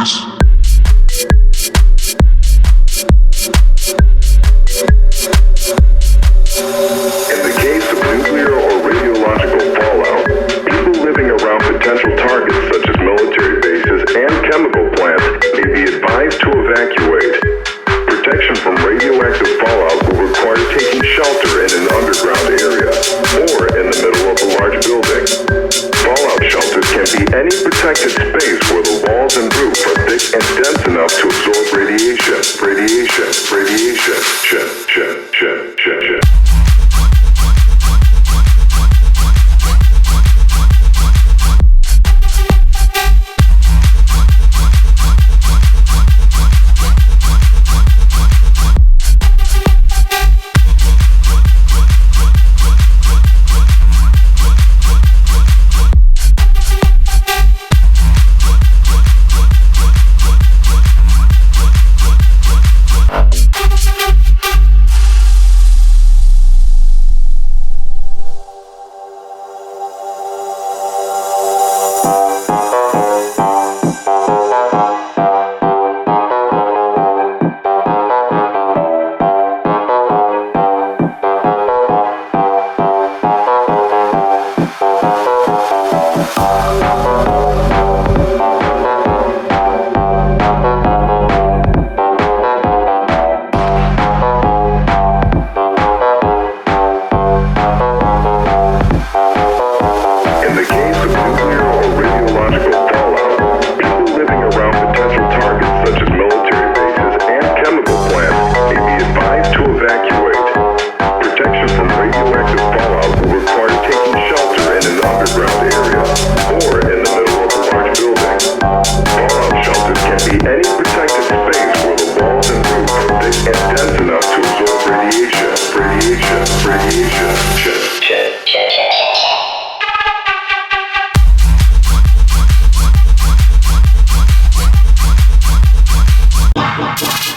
Yes. Wow.